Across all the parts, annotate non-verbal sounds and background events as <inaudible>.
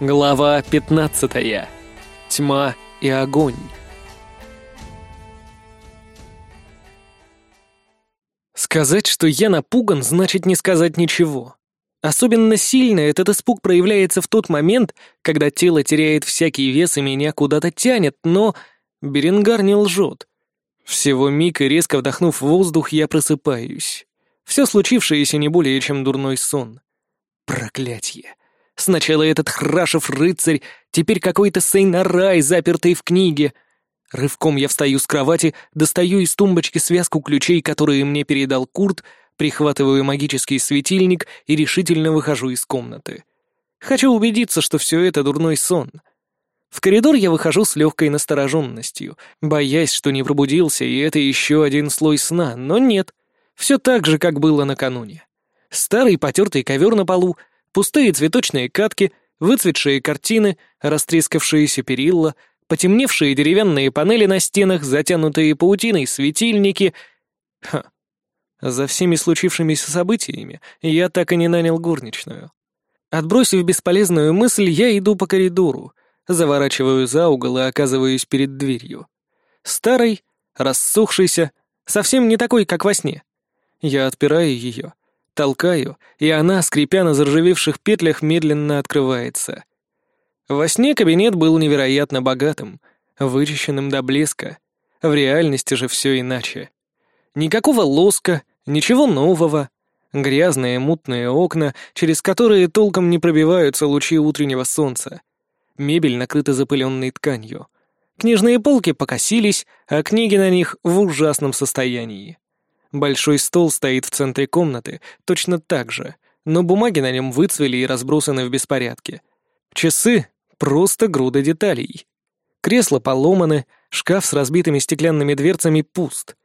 Глава 15. Тьма и огонь. Сказать, что я напуган, значит не сказать ничего. Особенно сильно этот испуг проявляется в тот момент, когда тело теряет всякий вес и меня куда-то тянет, но Беренгар не лжет. Всего миг и резко вдохнув воздух, я просыпаюсь. Все случившееся не более чем дурной сон. Проклятье. Сначала этот Храшев рыцарь, теперь какой-то Сейнарай, запертый в книге. Рывком я встаю с кровати, достаю из тумбочки связку ключей, которые мне передал Курт, прихватываю магический светильник и решительно выхожу из комнаты. Хочу убедиться, что все это дурной сон. В коридор я выхожу с легкой настороженностью, боясь, что не пробудился, и это еще один слой сна, но нет. Все так же, как было накануне. Старый потертый ковер на полу, Пустые цветочные катки, выцветшие картины, растрескавшиеся перила, потемневшие деревянные панели на стенах, затянутые паутиной светильники. Ха. За всеми случившимися событиями я так и не нанял горничную. Отбросив бесполезную мысль, я иду по коридору, заворачиваю за угол и оказываюсь перед дверью. Старый, рассохшийся, совсем не такой, как во сне. Я отпираю ее, Толкаю, и она, скрипя на заржавевших петлях, медленно открывается. Во сне кабинет был невероятно богатым, вычищенным до блеска. В реальности же все иначе. Никакого лоска, ничего нового. Грязные мутные окна, через которые толком не пробиваются лучи утреннего солнца. Мебель накрыта запыленной тканью. Книжные полки покосились, а книги на них в ужасном состоянии. Большой стол стоит в центре комнаты, точно так же, но бумаги на нем выцвели и разбросаны в беспорядке. Часы — просто груда деталей. Кресла поломаны, шкаф с разбитыми стеклянными дверцами пуст.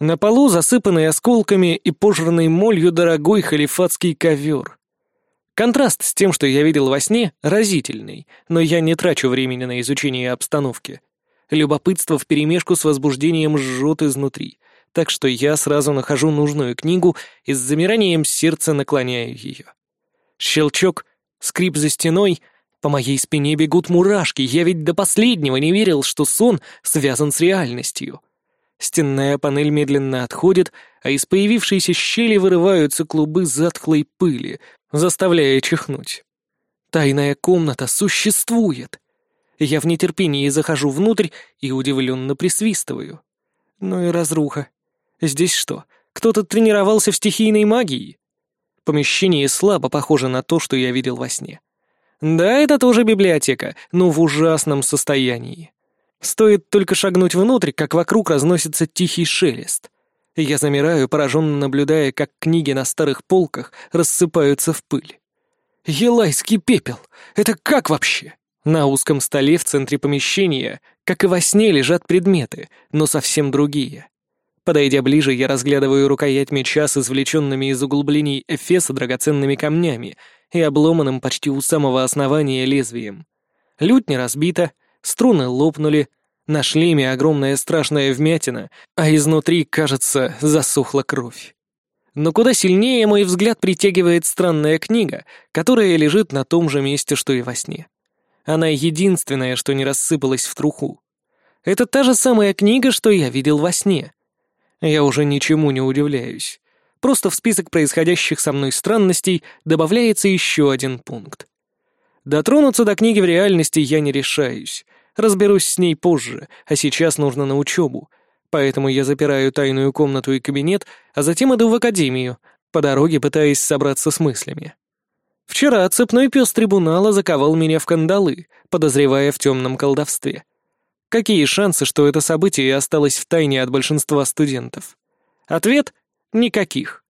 На полу засыпанный осколками и пожранный молью дорогой халифатский ковер. Контраст с тем, что я видел во сне, разительный, но я не трачу времени на изучение обстановки. Любопытство вперемешку с возбуждением жжет изнутри — так что я сразу нахожу нужную книгу и с замиранием сердца наклоняю ее. Щелчок, скрип за стеной, по моей спине бегут мурашки, я ведь до последнего не верил, что сон связан с реальностью. Стенная панель медленно отходит, а из появившейся щели вырываются клубы затхлой пыли, заставляя чихнуть. Тайная комната существует. Я в нетерпении захожу внутрь и удивленно присвистываю. Ну и разруха. Здесь что, кто-то тренировался в стихийной магии? Помещение слабо похоже на то, что я видел во сне. Да, это тоже библиотека, но в ужасном состоянии. Стоит только шагнуть внутрь, как вокруг разносится тихий шелест. Я замираю, пораженно наблюдая, как книги на старых полках рассыпаются в пыль. Елайский пепел! Это как вообще? На узком столе в центре помещения, как и во сне, лежат предметы, но совсем другие. Подойдя ближе, я разглядываю рукоять меча с извлеченными из углублений эфеса драгоценными камнями и обломанным почти у самого основания лезвием. Лють не разбита, струны лопнули, на шлеме огромная страшная вмятина, а изнутри, кажется, засохла кровь. Но куда сильнее мой взгляд притягивает странная книга, которая лежит на том же месте, что и во сне. Она единственная, что не рассыпалась в труху. Это та же самая книга, что я видел во сне. Я уже ничему не удивляюсь. Просто в список происходящих со мной странностей добавляется еще один пункт. Дотронуться до книги в реальности я не решаюсь. Разберусь с ней позже, а сейчас нужно на учебу. Поэтому я запираю тайную комнату и кабинет, а затем иду в академию, по дороге пытаясь собраться с мыслями. Вчера цепной пес трибунала заковал меня в кандалы, подозревая в темном колдовстве. Какие шансы, что это событие осталось в тайне от большинства студентов? Ответ — никаких.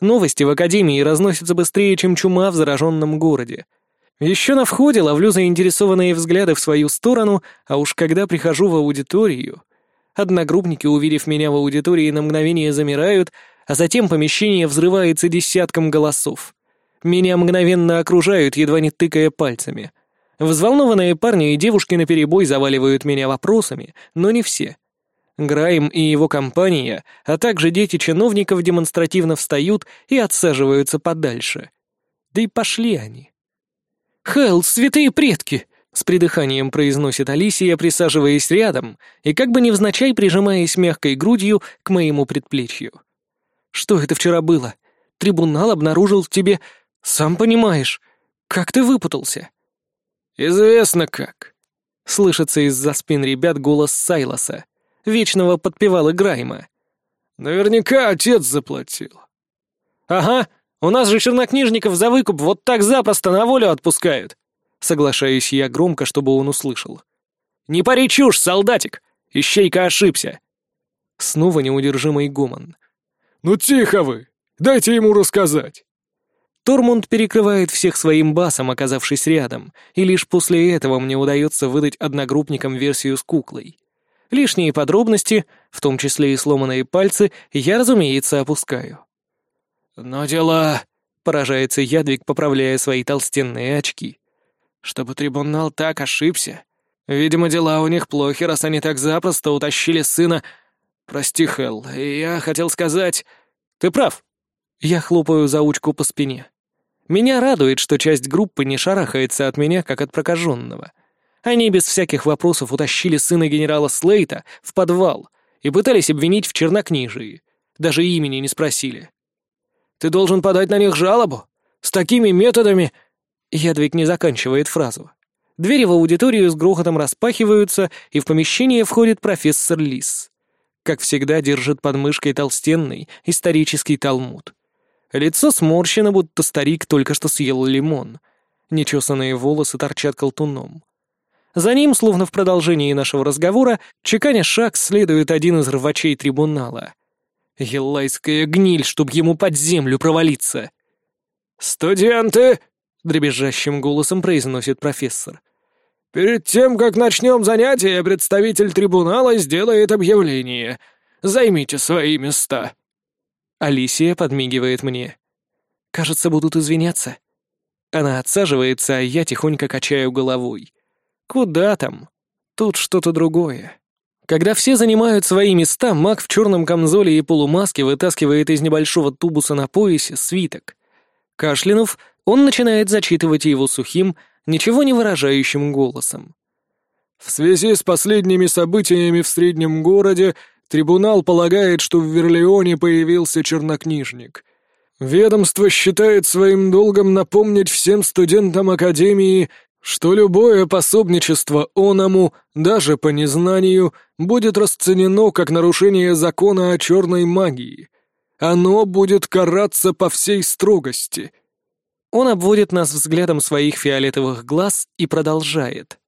Новости в Академии разносятся быстрее, чем чума в зараженном городе. Еще на входе ловлю заинтересованные взгляды в свою сторону, а уж когда прихожу в аудиторию... Одногруппники, увидев меня в аудитории, на мгновение замирают, а затем помещение взрывается десятком голосов. Меня мгновенно окружают, едва не тыкая пальцами — Взволнованные парни и девушки наперебой заваливают меня вопросами, но не все. Грайм и его компания, а также дети чиновников демонстративно встают и отсаживаются подальше. Да и пошли они. «Хелл, святые предки!» — с придыханием произносит Алисия, присаживаясь рядом и как бы невзначай прижимаясь мягкой грудью к моему предплечью. «Что это вчера было? Трибунал обнаружил тебе... Сам понимаешь. Как ты выпутался?» «Известно как», — слышится из-за спин ребят голос Сайлоса, вечного подпевала Грайма. «Наверняка отец заплатил». «Ага, у нас же чернокнижников за выкуп вот так запросто на волю отпускают. Соглашаюсь я громко, чтобы он услышал. «Не пари чушь, солдатик! Ищейка ошибся!» Снова неудержимый гомон. «Ну тихо вы! Дайте ему рассказать!» Тормунд перекрывает всех своим басом, оказавшись рядом, и лишь после этого мне удается выдать одногруппникам версию с куклой. Лишние подробности, в том числе и сломанные пальцы, я, разумеется, опускаю. «Но дела...» — поражается Ядвиг, поправляя свои толстенные очки. Чтобы трибунал так ошибся. Видимо, дела у них плохи, раз они так запросто утащили сына... Прости, Хелл, я хотел сказать... Ты прав. Я хлопаю заучку по спине. Меня радует, что часть группы не шарахается от меня, как от прокаженного. Они без всяких вопросов утащили сына генерала Слейта в подвал и пытались обвинить в чернокнижии. Даже имени не спросили. «Ты должен подать на них жалобу. С такими методами...» Ядвиг не заканчивает фразу. Двери в аудиторию с грохотом распахиваются, и в помещение входит профессор Лис. Как всегда, держит под мышкой толстенный исторический талмуд. Лицо сморщено, будто старик только что съел лимон. Нечесанные волосы торчат колтуном. За ним, словно в продолжении нашего разговора, чеканя шаг, следует один из рвачей трибунала. Елайская гниль, чтоб ему под землю провалиться. «Студенты!» — дребезжащим голосом произносит профессор. «Перед тем, как начнем занятие, представитель трибунала сделает объявление. Займите свои места». Алисия подмигивает мне. «Кажется, будут извиняться». Она отсаживается, а я тихонько качаю головой. «Куда там? Тут что-то другое». Когда все занимают свои места, маг в черном камзоле и полумаске вытаскивает из небольшого тубуса на поясе свиток. Кашлянув, он начинает зачитывать его сухим, ничего не выражающим голосом. В связи с последними событиями в среднем городе трибунал полагает, что в Верлеоне появился чернокнижник. Ведомство считает своим долгом напомнить всем студентам Академии, что любое пособничество оному, даже по незнанию, будет расценено как нарушение закона о черной магии. Оно будет караться по всей строгости — он обводит нас взглядом своих фиолетовых глаз и продолжает.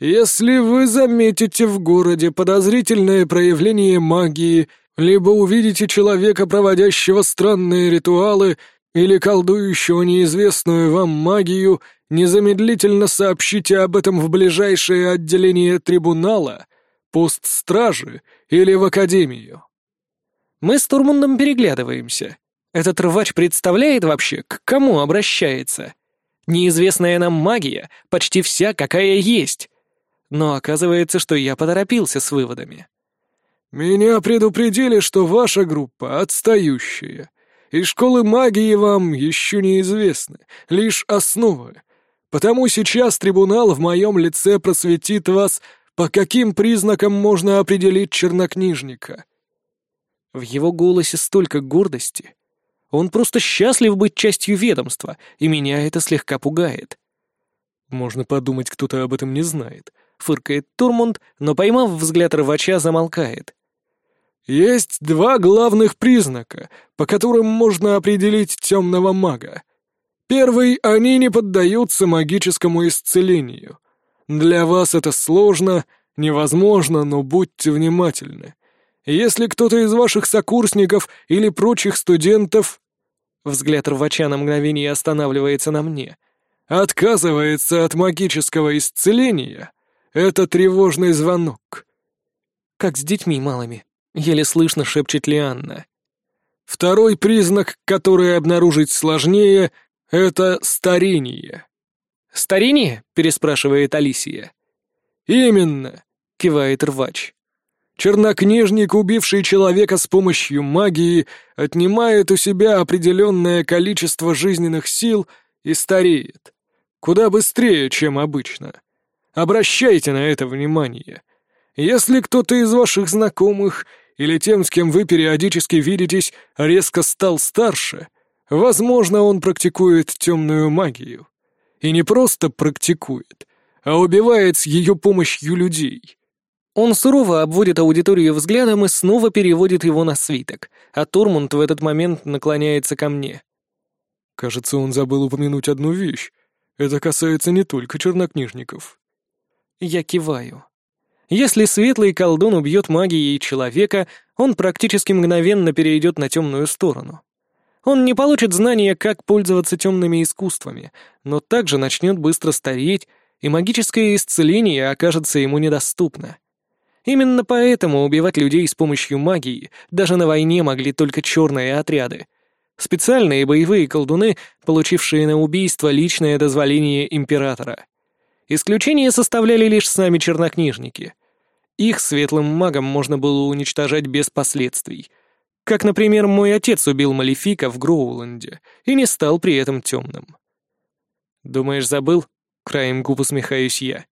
«Если вы заметите в городе подозрительное проявление магии, либо увидите человека, проводящего странные ритуалы, или колдующего неизвестную вам магию, незамедлительно сообщите об этом в ближайшее отделение трибунала, пост стражи или в академию». Мы с Турмундом переглядываемся. Этот рвач представляет вообще, к кому обращается? Неизвестная нам магия, почти вся, какая есть. Но оказывается, что я поторопился с выводами. «Меня предупредили, что ваша группа отстающая, и школы магии вам еще неизвестны, лишь основы. Потому сейчас трибунал в моем лице просветит вас, по каким признакам можно определить чернокнижника». В его голосе столько гордости, он просто счастлив быть частью ведомства, и меня это слегка пугает. Можно подумать, кто-то об этом не знает. Фыркает Турмунд, но, поймав взгляд рвача, замолкает. Есть два главных признака, по которым можно определить темного мага. Первый — они не поддаются магическому исцелению. Для вас это сложно, невозможно, но будьте внимательны. Если кто-то из ваших сокурсников или прочих студентов Взгляд рвача на мгновение останавливается на мне. «Отказывается от магического исцеления. Это тревожный звонок». «Как с детьми малыми», — еле слышно шепчет Лианна. «Второй признак, который обнаружить сложнее, — это старение». «Старение?» — переспрашивает Алисия. «Именно», — кивает рвач. Чернокнижник, убивший человека с помощью магии, отнимает у себя определенное количество жизненных сил и стареет. Куда быстрее, чем обычно. Обращайте на это внимание. Если кто-то из ваших знакомых или тем, с кем вы периодически видитесь, резко стал старше, возможно, он практикует темную магию. И не просто практикует, а убивает с ее помощью людей. Он сурово обводит аудиторию взглядом и снова переводит его на свиток, а Турмунд в этот момент наклоняется ко мне. Кажется, он забыл упомянуть одну вещь. Это касается не только чернокнижников. Я киваю. Если светлый колдун убьет магией человека, он практически мгновенно перейдет на темную сторону. Он не получит знания, как пользоваться темными искусствами, но также начнет быстро стареть, и магическое исцеление окажется ему недоступно. Именно поэтому убивать людей с помощью магии даже на войне могли только черные отряды. Специальные боевые колдуны, получившие на убийство личное дозволение императора. Исключение составляли лишь сами чернокнижники. Их светлым магам можно было уничтожать без последствий. Как, например, мой отец убил Малефика в Гроуланде и не стал при этом темным. «Думаешь, забыл?» — краем губ усмехаюсь я.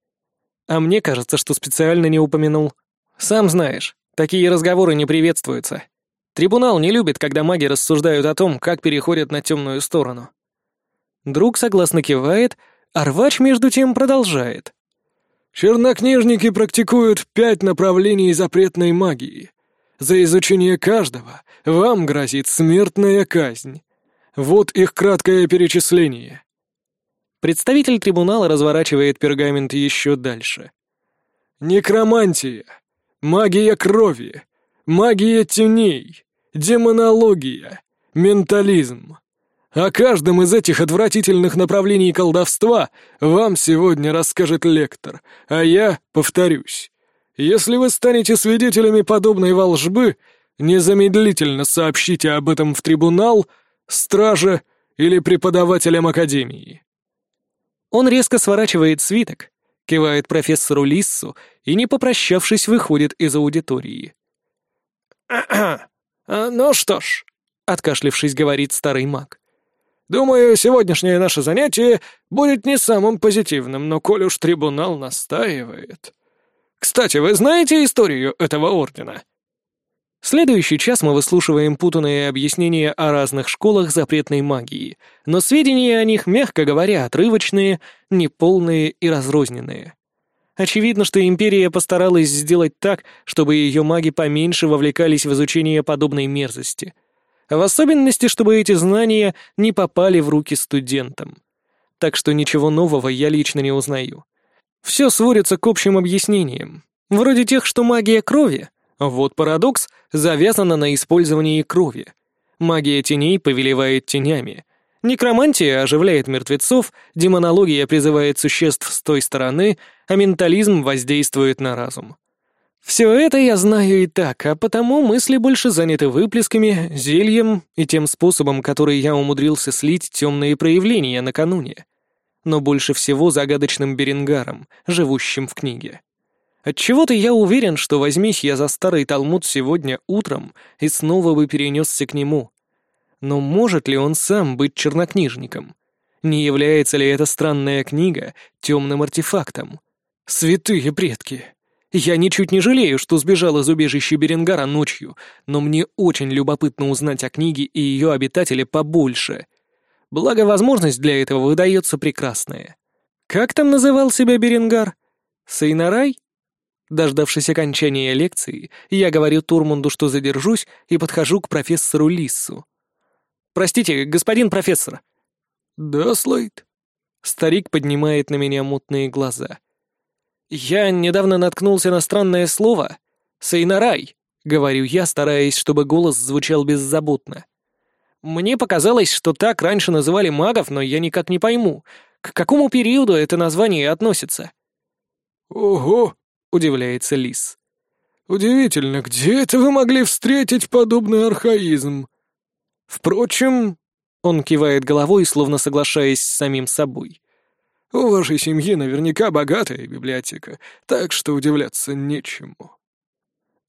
«А мне кажется, что специально не упомянул. Сам знаешь, такие разговоры не приветствуются. Трибунал не любит, когда маги рассуждают о том, как переходят на темную сторону. Друг согласно кивает, а рвач между тем продолжает. Чернокнижники практикуют пять направлений запретной магии. За изучение каждого вам грозит смертная казнь. Вот их краткое перечисление. Представитель трибунала разворачивает пергамент еще дальше. Некромантия — Магия крови, магия теней, демонология, ментализм. О каждом из этих отвратительных направлений колдовства вам сегодня расскажет лектор, а я повторюсь. Если вы станете свидетелями подобной волжбы, незамедлительно сообщите об этом в трибунал, страже или преподавателям академии. Он резко сворачивает свиток, кивает профессору Лиссу и, не попрощавшись, выходит из аудитории. <clears throat> «Ну что ж», — откашлившись, говорит старый маг. «Думаю, сегодняшнее наше занятие будет не самым позитивным, но коль уж трибунал настаивает. Кстати, вы знаете историю этого ордена?» Следующий час мы выслушиваем путанные объяснения о разных школах запретной магии, но сведения о них, мягко говоря, отрывочные, неполные и разрозненные. Очевидно, что Империя постаралась сделать так, чтобы ее маги поменьше вовлекались в изучение подобной мерзости. В особенности, чтобы эти знания не попали в руки студентам. Так что ничего нового я лично не узнаю. Все сводится к общим объяснениям. Вроде тех, что магия крови — вот парадокс завязана на использовании крови. Магия теней повелевает тенями. Некромантия оживляет мертвецов, демонология призывает существ с той стороны, а ментализм воздействует на разум. Все это я знаю и так, а потому мысли больше заняты выплесками, зельем и тем способом, который я умудрился слить темные проявления накануне. Но больше всего загадочным Берингаром, живущим в книге. Отчего-то я уверен, что возьмись я за старый Талмуд сегодня утром и снова бы перенесся к нему. Но может ли он сам быть чернокнижником? Не является ли эта странная книга темным артефактом? Святые предки! Я ничуть не жалею, что сбежал из убежища Беренгара ночью, но мне очень любопытно узнать о книге и ее обитателе побольше. Благо, возможность для этого выдается прекрасная. Как там называл себя Беренгар? Сейнарай? Дождавшись окончания лекции, я говорю Турмунду, что задержусь, и подхожу к профессору Лиссу. «Простите, господин профессор». «Да, Слейд». Старик поднимает на меня мутные глаза. «Я недавно наткнулся на странное слово. Сейнарай», — говорю я, стараясь, чтобы голос звучал беззаботно. «Мне показалось, что так раньше называли магов, но я никак не пойму, к какому периоду это название относится». «Ого!» — удивляется Лис. «Удивительно, где это вы могли встретить подобный архаизм?» «Впрочем...» — он кивает головой, словно соглашаясь с самим собой. «У вашей семьи наверняка богатая библиотека, так что удивляться нечему».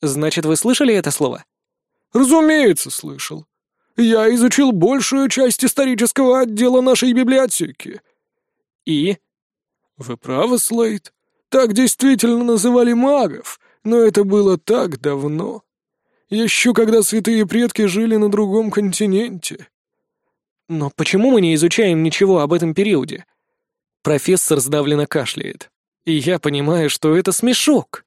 «Значит, вы слышали это слово?» «Разумеется, слышал. Я изучил большую часть исторического отдела нашей библиотеки». И? Вы правы, Слейд. Так действительно называли магов, но это было так давно. Еще когда святые предки жили на другом континенте. Но почему мы не изучаем ничего об этом периоде? Профессор сдавленно кашляет. И я понимаю, что это смешок.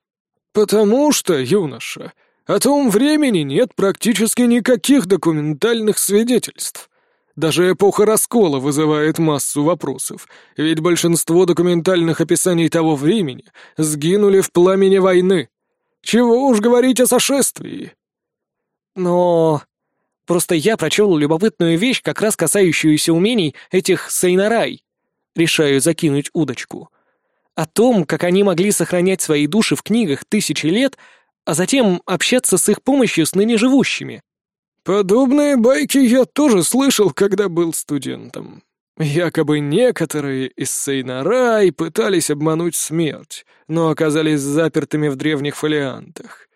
Потому что, юноша, о том времени нет практически никаких документальных свидетельств. Даже эпоха раскола вызывает массу вопросов, ведь большинство документальных описаний того времени сгинули в пламени войны. Чего уж говорить о сошествии. Но... Просто я прочел любопытную вещь, как раз касающуюся умений этих Сейнарай. Решаю закинуть удочку. О том, как они могли сохранять свои души в книгах тысячи лет, а затем общаться с их помощью с ныне живущими. Подобные байки я тоже слышал, когда был студентом. Якобы некоторые из Сейнарай пытались обмануть смерть, но оказались запертыми в древних фолиантах.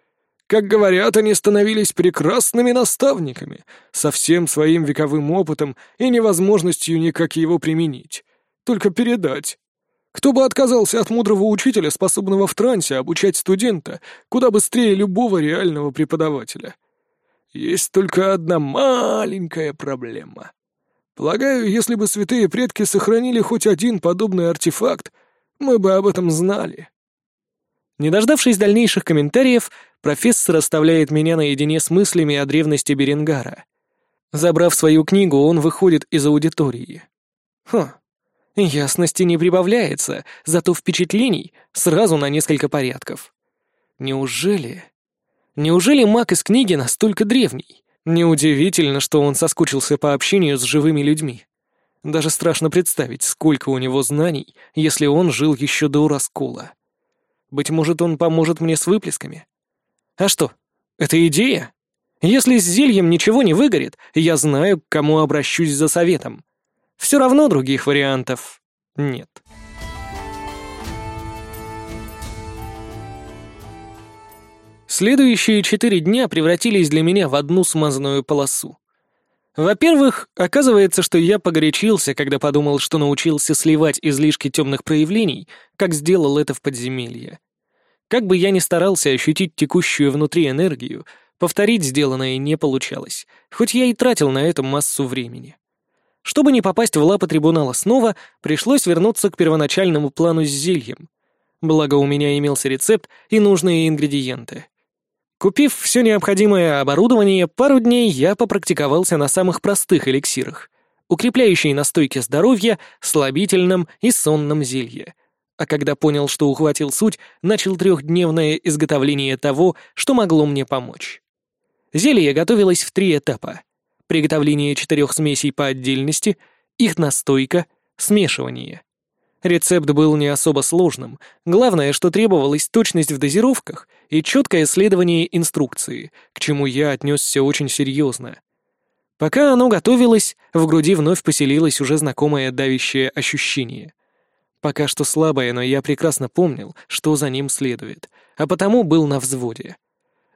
Как говорят, они становились прекрасными наставниками, со всем своим вековым опытом и невозможностью никак его применить. Только передать. Кто бы отказался от мудрого учителя, способного в трансе обучать студента, куда быстрее любого реального преподавателя? Есть только одна маленькая проблема. Полагаю, если бы святые предки сохранили хоть один подобный артефакт, мы бы об этом знали. Не дождавшись дальнейших комментариев, профессор оставляет меня наедине с мыслями о древности Беренгара. Забрав свою книгу, он выходит из аудитории. Хм, ясности не прибавляется, зато впечатлений сразу на несколько порядков. Неужели... Неужели маг из книги настолько древний? Неудивительно, что он соскучился по общению с живыми людьми. Даже страшно представить, сколько у него знаний, если он жил еще до раскола. Быть может, он поможет мне с выплесками? А что, это идея? Если с зельем ничего не выгорит, я знаю, к кому обращусь за советом. Все равно других вариантов нет. Следующие четыре дня превратились для меня в одну смазанную полосу. Во-первых, оказывается, что я погорячился, когда подумал, что научился сливать излишки темных проявлений, как сделал это в подземелье. Как бы я ни старался ощутить текущую внутри энергию, повторить сделанное не получалось, хоть я и тратил на это массу времени. Чтобы не попасть в лапы трибунала снова, пришлось вернуться к первоначальному плану с зельем. Благо у меня имелся рецепт и нужные ингредиенты. Купив все необходимое оборудование, пару дней я попрактиковался на самых простых эликсирах, укрепляющей настойки здоровья, слабительном и сонном зелье. А когда понял, что ухватил суть, начал трехдневное изготовление того, что могло мне помочь. Зелье готовилось в три этапа. Приготовление четырех смесей по отдельности, их настойка, смешивание. Рецепт был не особо сложным. Главное, что требовалась точность в дозировках и четкое следование инструкции, к чему я отнесся очень серьезно. Пока оно готовилось, в груди вновь поселилось уже знакомое давящее ощущение. Пока что слабое, но я прекрасно помнил, что за ним следует, а потому был на взводе.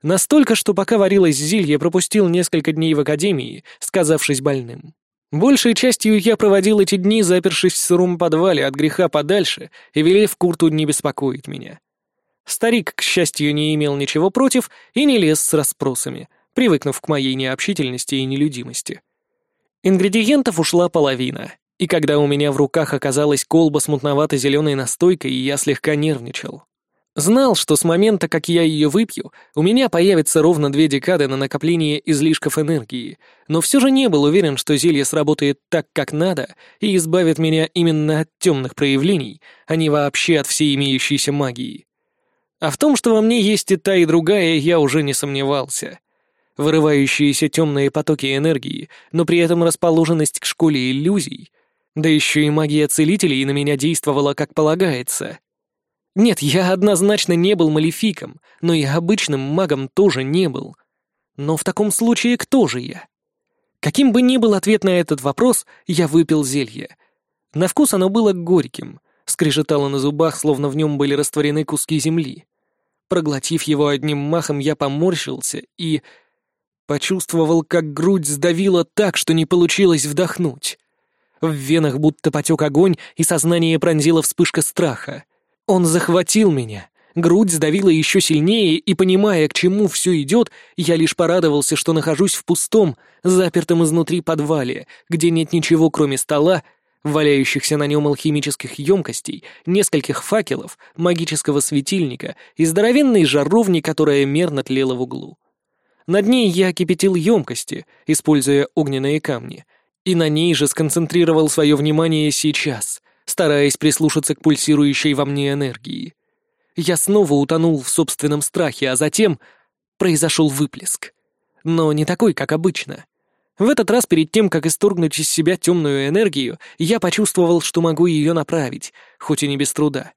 Настолько, что пока варилось зелье, пропустил несколько дней в академии, сказавшись больным. Большей частью я проводил эти дни, запершись в сыром подвале от греха подальше и велев Курту не беспокоить меня. Старик, к счастью, не имел ничего против и не лез с расспросами, привыкнув к моей необщительности и нелюдимости. Ингредиентов ушла половина, и когда у меня в руках оказалась колба с мутновато-зеленой настойкой, я слегка нервничал. Знал, что с момента, как я ее выпью, у меня появится ровно две декады на накопление излишков энергии, но все же не был уверен, что зелье сработает так, как надо, и избавит меня именно от темных проявлений, а не вообще от всей имеющейся магии. А в том, что во мне есть и та, и другая, я уже не сомневался. Вырывающиеся темные потоки энергии, но при этом расположенность к школе иллюзий, да еще и магия целителей на меня действовала как полагается — нет, я однозначно не был малефиком, но и обычным магом тоже не был. Но в таком случае кто же я? Каким бы ни был ответ на этот вопрос, я выпил зелье. На вкус оно было горьким, скрежетало на зубах, словно в нем были растворены куски земли. Проглотив его одним махом, я поморщился и... Почувствовал, как грудь сдавила так, что не получилось вдохнуть. В венах будто потек огонь, и сознание пронзила вспышка страха. Он захватил меня. Грудь сдавила еще сильнее, и, понимая, к чему все идет, я лишь порадовался, что нахожусь в пустом, запертом изнутри подвале, где нет ничего, кроме стола, валяющихся на нем алхимических емкостей, нескольких факелов, магического светильника и здоровенной жаровни, которая мерно тлела в углу. Над ней я кипятил емкости, используя огненные камни, и на ней же сконцентрировал свое внимание сейчас, стараясь прислушаться к пульсирующей во мне энергии. Я снова утонул в собственном страхе, а затем произошел выплеск. Но не такой, как обычно. В этот раз, перед тем, как исторгнуть из себя темную энергию, я почувствовал, что могу ее направить, хоть и не без труда.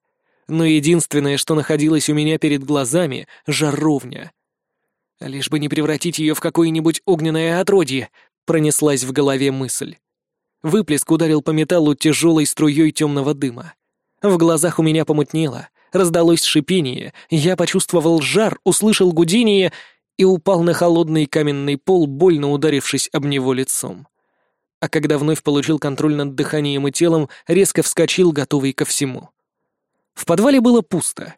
Но единственное, что находилось у меня перед глазами — жаровня. Лишь бы не превратить ее в какое-нибудь огненное отродье, пронеслась в голове мысль. Выплеск ударил по металлу тяжелой струей темного дыма. В глазах у меня помутнело, раздалось шипение, я почувствовал жар, услышал гудение и упал на холодный каменный пол, больно ударившись об него лицом. А когда вновь получил контроль над дыханием и телом, резко вскочил, готовый ко всему. В подвале было пусто.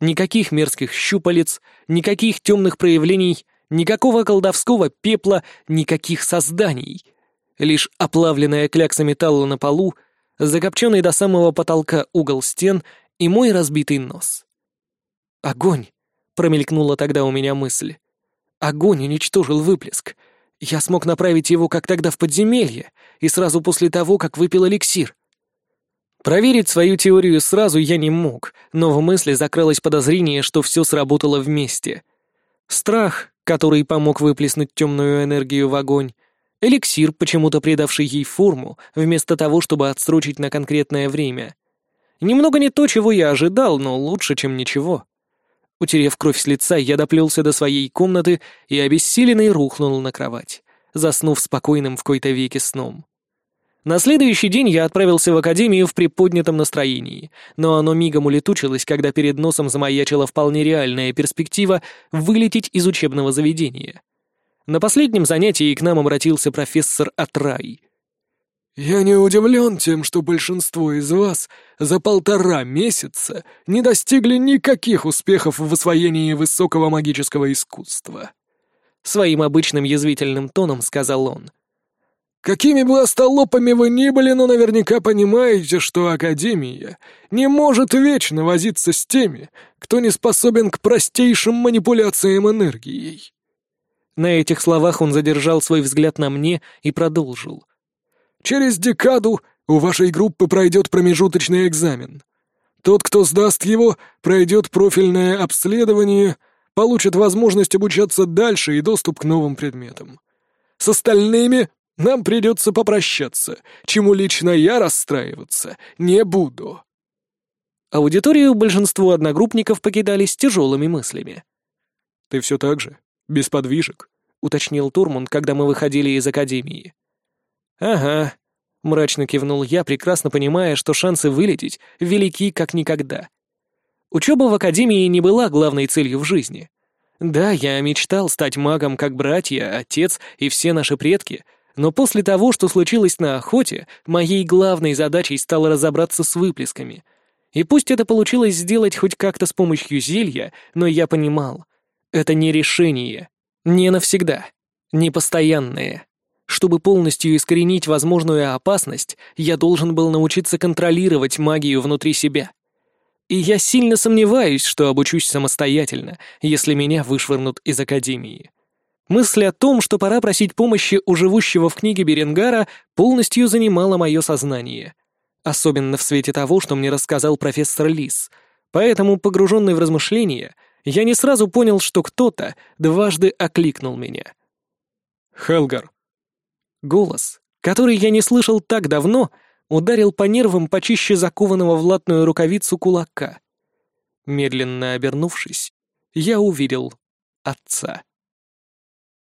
Никаких мерзких щупалец, никаких темных проявлений, никакого колдовского пепла, никаких созданий. Лишь оплавленная клякса металла на полу, закопченный до самого потолка угол стен и мой разбитый нос. «Огонь!» — промелькнула тогда у меня мысль. «Огонь уничтожил выплеск. Я смог направить его, как тогда в подземелье, и сразу после того, как выпил эликсир. Проверить свою теорию сразу я не мог, но в мысли закралось подозрение, что все сработало вместе. Страх, который помог выплеснуть темную энергию в огонь, эликсир, почему-то придавший ей форму, вместо того, чтобы отсрочить на конкретное время, Немного не то, чего я ожидал, но лучше, чем ничего. Утерев кровь с лица, я доплелся до своей комнаты и обессиленный рухнул на кровать, заснув спокойным в кои-то веке сном. На следующий день я отправился в академию в приподнятом настроении, но оно мигом улетучилось, когда перед носом замаячила вполне реальная перспектива вылететь из учебного заведения. На последнем занятии к нам обратился профессор Атрай — «Я не удивлен тем, что большинство из вас за полтора месяца не достигли никаких успехов в освоении высокого магического искусства», — своим обычным язвительным тоном сказал он. «Какими бы остолопами вы ни были, но наверняка понимаете, что Академия не может вечно возиться с теми, кто не способен к простейшим манипуляциям энергией». На этих словах он задержал свой взгляд на мне и продолжил — Через декаду у вашей группы пройдет промежуточный экзамен. Тот, кто сдаст его, пройдет профильное обследование, получит возможность обучаться дальше и доступ к новым предметам. С остальными нам придется попрощаться, чему лично я расстраиваться не буду». Аудиторию большинство одногруппников покидали с тяжелыми мыслями. «Ты все так же? Без подвижек?» — уточнил Турмунд, когда мы выходили из академии. «Ага», — мрачно кивнул я, прекрасно понимая, что шансы вылететь велики как никогда. Учеба в академии не была главной целью в жизни. Да, я мечтал стать магом, как братья, отец и все наши предки, но после того, что случилось на охоте, моей главной задачей стало разобраться с выплесками. И пусть это получилось сделать хоть как-то с помощью зелья, но я понимал, это не решение, не навсегда, не постоянное. Чтобы полностью искоренить возможную опасность, я должен был научиться контролировать магию внутри себя. И я сильно сомневаюсь, что обучусь самостоятельно, если меня вышвырнут из академии. Мысль о том, что пора просить помощи у живущего в книге Беренгара, полностью занимала мое сознание. Особенно в свете того, что мне рассказал профессор Лис. Поэтому, погруженный в размышления, я не сразу понял, что кто-то дважды окликнул меня. «Хелгар, Голос, который я не слышал так давно, ударил по нервам почище закованного в латную рукавицу кулака. Медленно обернувшись, я увидел отца.